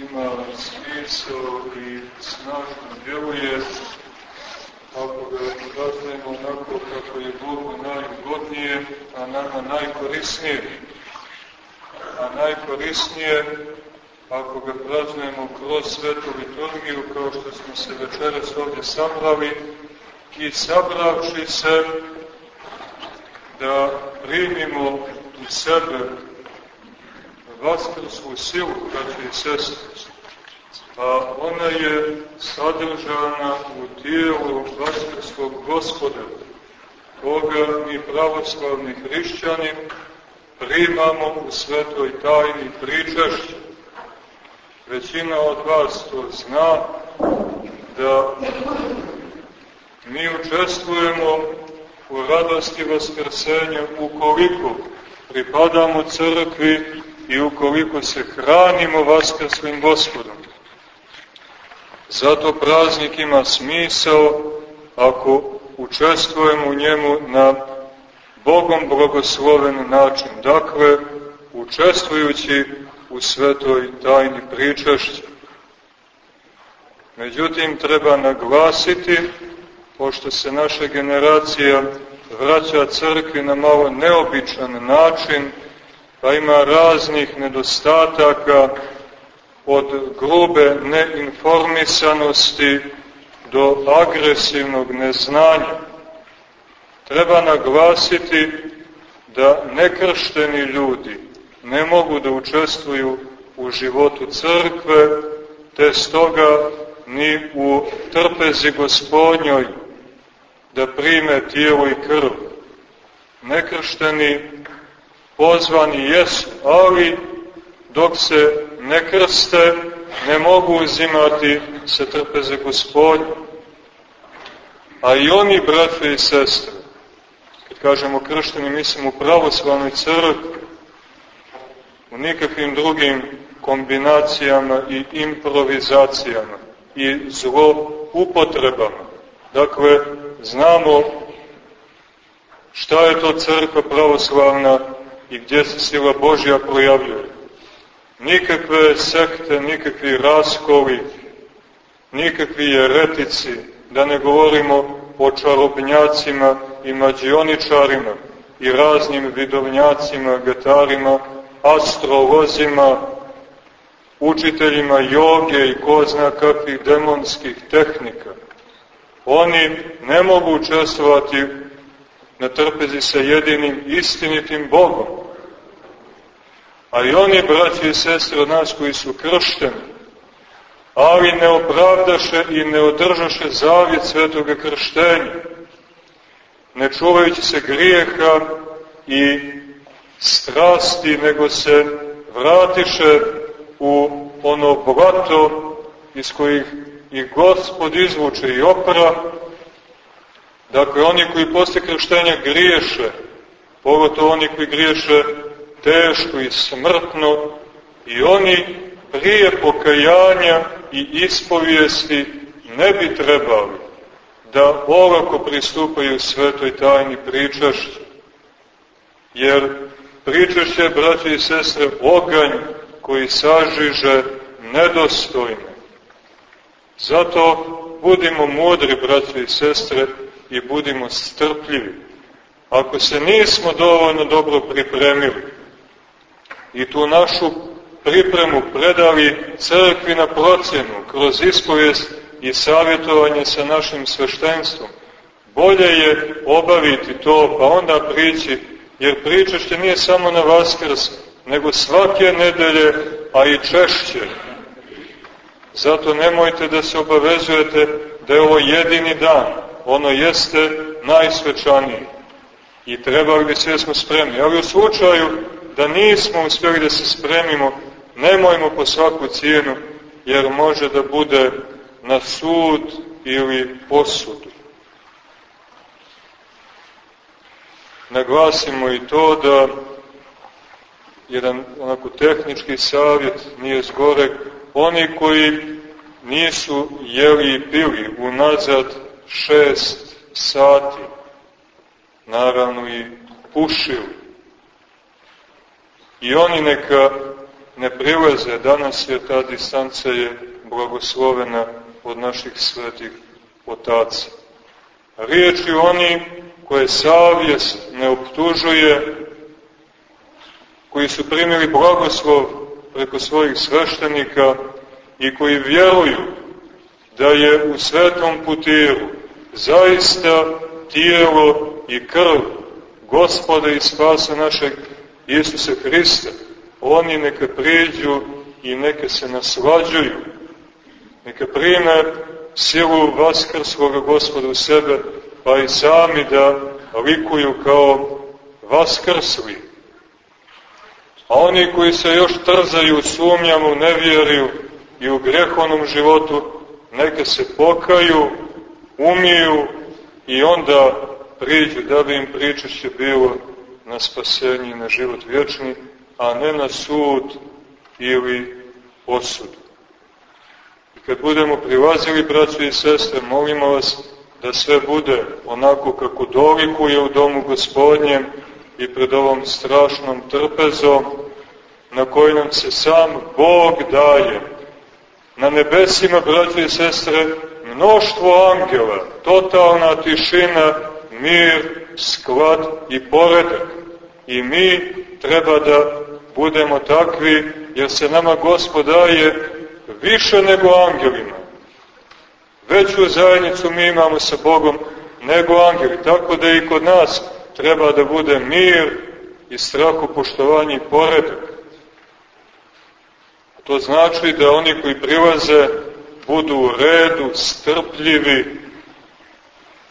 ima smisao i snažno djeluje ako ga praznemo onako kako je Bogu najugodnije, a nama najkorisnije. A najkorisnije ako ga praznujemo kroz svetu liturgiju, kao što smo se večeras ovdje sabrali, i sabravši se da primimo u sebe vaskrslu silu, braći i sestri, a ona je sadržana u tijelu vaskrskog gospoda, koga mi pravoslavni hrišćani primamo u svetoj tajni pričašća. Većina od vas to zna da mi učestvujemo u radosti Vaskrsenja ukoliko pripadamo crkvi i ukoliko se hranimo Vaskrslim gospodom. Zato praznik ima smisao ako učestvujemo u njemu na Bogom blagosloven način. Dakle, učestvujući u svetoj tajni pričašća. Međutim, treba naglasiti, pošto se naša generacija vraća crkvi na malo neobičan način, pa ima raznih nedostataka, od grube neinformisanosti do agresivnog neznanja. Treba naglasiti da nekršteni ljudi ne mogu da učestvuju u životu crkve, te stoga ni u trpezi gospodnjoj da prime tijelo i krv. Nekršteni pozvani jesu, ali dok se ne krste, ne mogu uzimati se trpeze gospodnje. A i oni, braće i sestre, kad kažemo kršteni, mislim u pravoslavnoj crkvi, u nikakvim drugim kombinacijama i improvizacijama i zlo upotrebama. Dakle, znamo šta je to crkva pravoslavna i gdje se sila Božja projavljuje nikakve sekte, nikakvi raskoli, nikakvi jeretici, da ne govorimo o čarobnjacima i mađioničarima i raznim vidovnjacima, gatarima, astrolozima, učiteljima joge i ko zna kakvih demonskih tehnika. Oni ne mogu učestvovati na trpezi sa jedinim istinitim Bogom. A i oni, braći i sestre, od nas koji su kršteni, ali ne opravdaše i ne održaše zavjet svetoga krštenja, ne čuvajući se grijeha i strasti, nego se vratiše u ono blato iz kojih i gospod izvuče i opra, dakle oni koji posle krštenja griješe, pogotovo oni koji griješe teško i smrtno i oni prije pokajanja i ispovijesti ne bi trebali da olako pristupaju svetoj tajni pričašća. Jer pričašće, braće i sestre, oganj koji sažiže nedostojne. Zato budimo mudri, braće i sestre, i budimo strpljivi. Ako se nismo dovoljno dobro pripremili, i tu našu pripremu predali crkvi na procjenu kroz ispovijest i savjetovanje sa našim sveštenstvom. Bolje je obaviti to, pa onda prići, jer pričašće nije samo na Vaskrs, nego svake nedelje, a i češće. Zato nemojte da se obavezujete da je ovo jedini dan, ono jeste najsvečaniji. I trebali bi sve smo spremni. Ali u slučaju da nismo uspjeli da se spremimo, nemojmo po svaku cijenu, jer može da bude na sud ili posudu. Naglasimo i to da jedan onako tehnički savjet nije zgorek, oni koji nisu jeli i pili unazad šest sati, naravno i pušili, I oni neka ne prileze. Danas je ta distanca je blagoslovena od naših svetih otaca. Riječi oni koje savjest ne optužuje, koji su primili blagoslov preko svojih sveštenika i koji vjeruju da je u svetom putiru zaista tijelo i krv gospoda i spasa našeg Isusa Hrista, oni neka priđu i neka se naslađuju, neka prime silu vaskrskog gospoda u sebe, pa i sami da likuju kao vaskrsli. A oni koji se još trzaju u nevjeriju i u grehovnom životu, neka se pokaju, umiju i onda priđu da bi im pričašće bilo na spasenje na život vječni, a ne na sud ili osud. I kad budemo prilazili, braći i sestre, molimo vas da sve bude onako kako dolikuje u domu gospodnjem i pred ovom strašnom trpezom na kojoj nam se sam Bog daje. Na nebesima, braći i sestre, mnoštvo angela, totalna tišina, mir, sklad i poredak. I mi treba da budemo takvi, jer se nama Gospod daje više nego angelima. Veću zajednicu mi imamo sa Bogom nego angeli, tako da i kod nas treba da bude mir i strahu, poštovanje i poredak. To znači da oni koji prilaze budu u redu, strpljivi,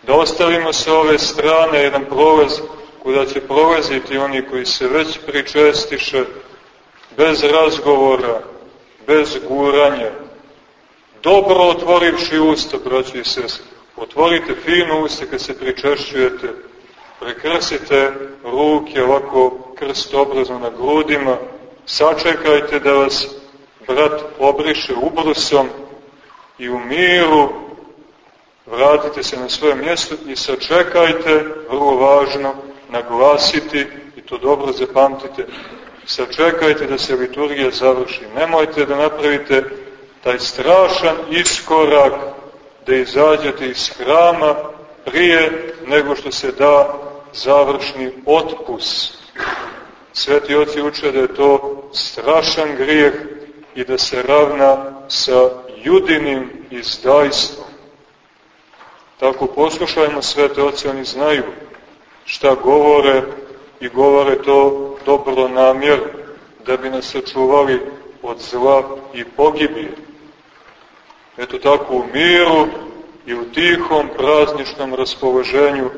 da ostavimo sa ove strane jedan prolaz kuda će prolaziti oni koji se već pričestiše bez razgovora, bez guranja, dobro otvorivši usta, braći i sest, otvorite fino usta kad se pričešćujete, prekrsite ruke ovako krstobrazno na grudima, sačekajte da vas brat obriše ubrusom i u miru vratite se na svoje mjesto i sačekajte, vrlo važno, naglasiti, i to dobro zapamtite, sačekajte da se liturgija završi. Nemojte da napravite taj strašan iskorak da izađete iz hrama prije nego što se da završni otpus. Sveti oci uče da je to strašan grijeh i da se ravna sa judinim izdajstvom. Tako poslušajmo svete oce, oni znaju šta govore i govore to dobro namjer da bi nas sačuvali od zla i pogibije. Eto tako u miru i u tihom prazničnom raspoloženju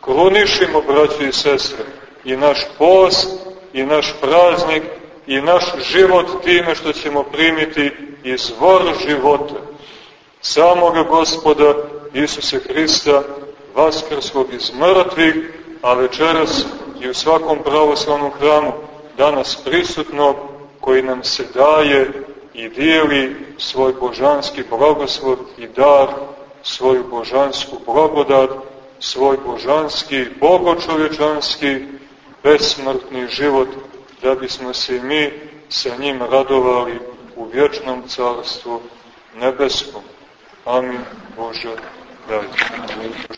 krunišimo, braći i sestre, i naš post, i naš praznik, i naš život time što ćemo primiti izvor života, samoga gospoda Isuse Hrista, vaskrskog iz mrtvih, a večeras i u svakom pravoslavnom hramu danas prisutnog, koji nam se daje i dijeli svoj božanski blagoslov i dar, svoju božansku blagodat, svoj božanski, bogočovječanski, besmrtni život, da bismo se mi sa njim radovali u vječnom carstvu nebeskom. Amin Bože, dajte.